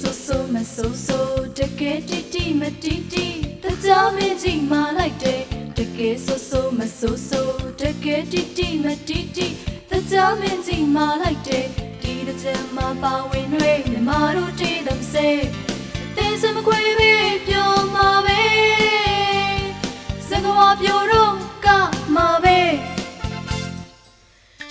ဆိုဆိုမဆိုဆိုတကယ်တီတီမတီတီတကြားမင်းကြီးမာလိုက်တယ်တကယ်ဆိုဆိုမဆိုဆိုတကယ်တီတီမတီတီတကြားမင်းကြီးမာလိုက်တယ်ဒီတစ်ချက်မှာပါဝင်တွေမြမတို့တည် them say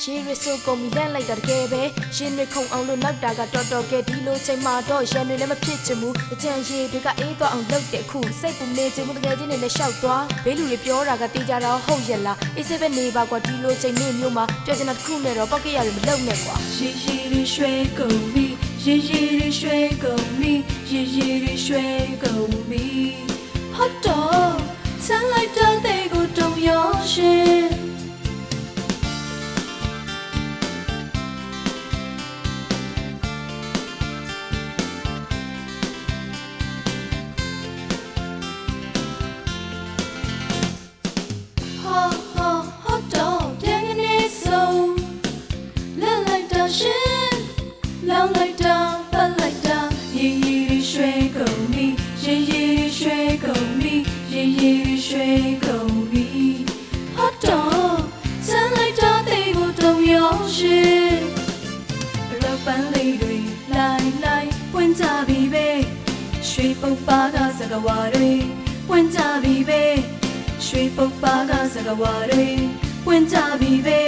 ရှင်းရဆိုကုန်ပြီလန့်လိုက်တာတကယ်ပဲရှင်းရခုံအောင်လို့နောက်တာကတော်တော်ကဲဒီလိုချိန်မှာတော့ရန်တွေလည်းမဖြစ်ချင်ဘူးအကြံရည်တွေကအေးသွားအောင်လုပ်တဲ့ခုစိတ်ပူနေချင်မှုတကယ်ချင်းနဲ့လည်းရှောက်သွားဘေးလူတွေပြောတာကတေးကြတော့ဟုတ်ရဲ့လားအေးစေးပဲနေပါကွာဒီလိုချိန်နေမျိုးမှာပြောချင်တာတစ်ခုနဲ့တော့ပောက်ကရရမလုပ်နဲ့ကွာရေရေတွေရွှဲကုန်ပြီရေရေတွေရွှဲကုန်ပြီရေရေတွေရွှဲကုန်ပြီဟတ်တော့ဆန်းလိုက်တဲ့ကိုတုံရောရှင် ရောရှင်ရပန်းလေးတွေလိုက်လိုက်ပွင့်ကြပြီပဲရွှေပုပ်ပါကစကဝါတွေပွင့်ကြပြီပဲရွှေပုပ်ပါကစကဝါတွေဝင်ကြပြီပဲ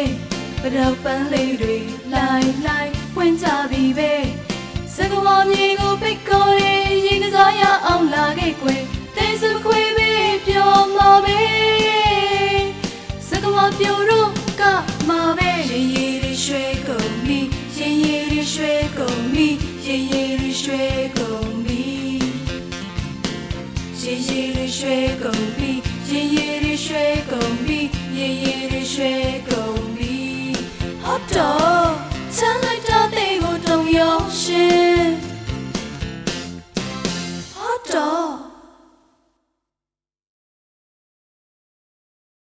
ပရောက်ပန်းလေးတွေလိုက်လိုက်ဝင်ကြပြီပဲစကဝါမြေကိုပိတ်ခေါ်ရရင်ကစားရအောင်လာခဲ့ကွယ် ရေရီရွှေကုန်ပြီရေရီရွှေကုန်ပြီရေရီရွှေကုန်ပြီရေရီရွှေကုန်ပြီ hot dog